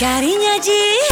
Cariño allí.